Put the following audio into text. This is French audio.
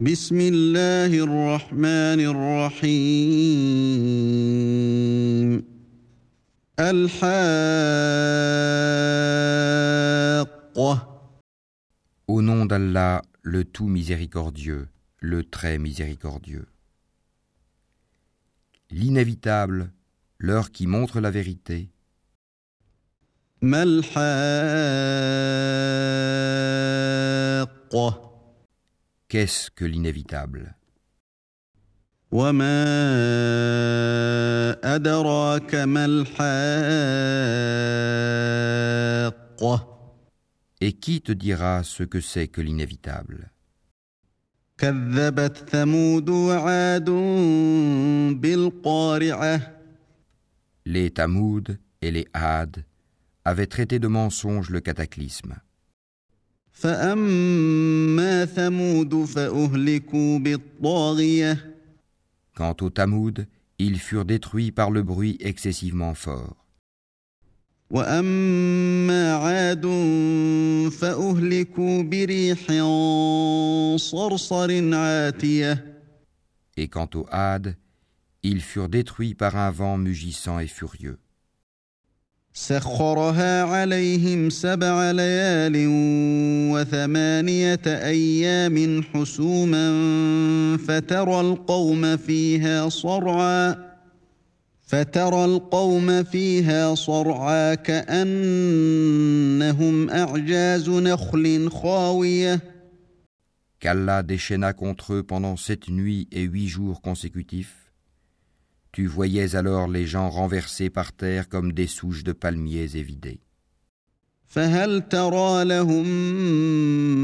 بسم الله الرحمن الرحيم الحاقة Au nom d'Allah, le tout miséricordieux, le très miséricordieux. L'inévitable, l'heure qui montre la vérité, ما Qu'est-ce que l'inévitable? Et qui te dira ce que c'est que l'inévitable? Les Tamoud et les Had avaient traité de mensonge le cataclysme. Quant aux Tamoud, ils furent détruits par le bruit excessivement fort. Et quant aux Had, ils furent détruits par un vent mugissant et furieux. سخرها عليهم سبع ليال وثمانية أيام حسوما فترى القوم فيها صرعا فترى القوم فيها صرعا كأنهم أعجاز نخل خاوية qu'Allah déchaîna contre eux pendant sept nuits et huit jours consécutifs. Tu voyais alors les gens renversés par terre comme des souches de palmiers évidées.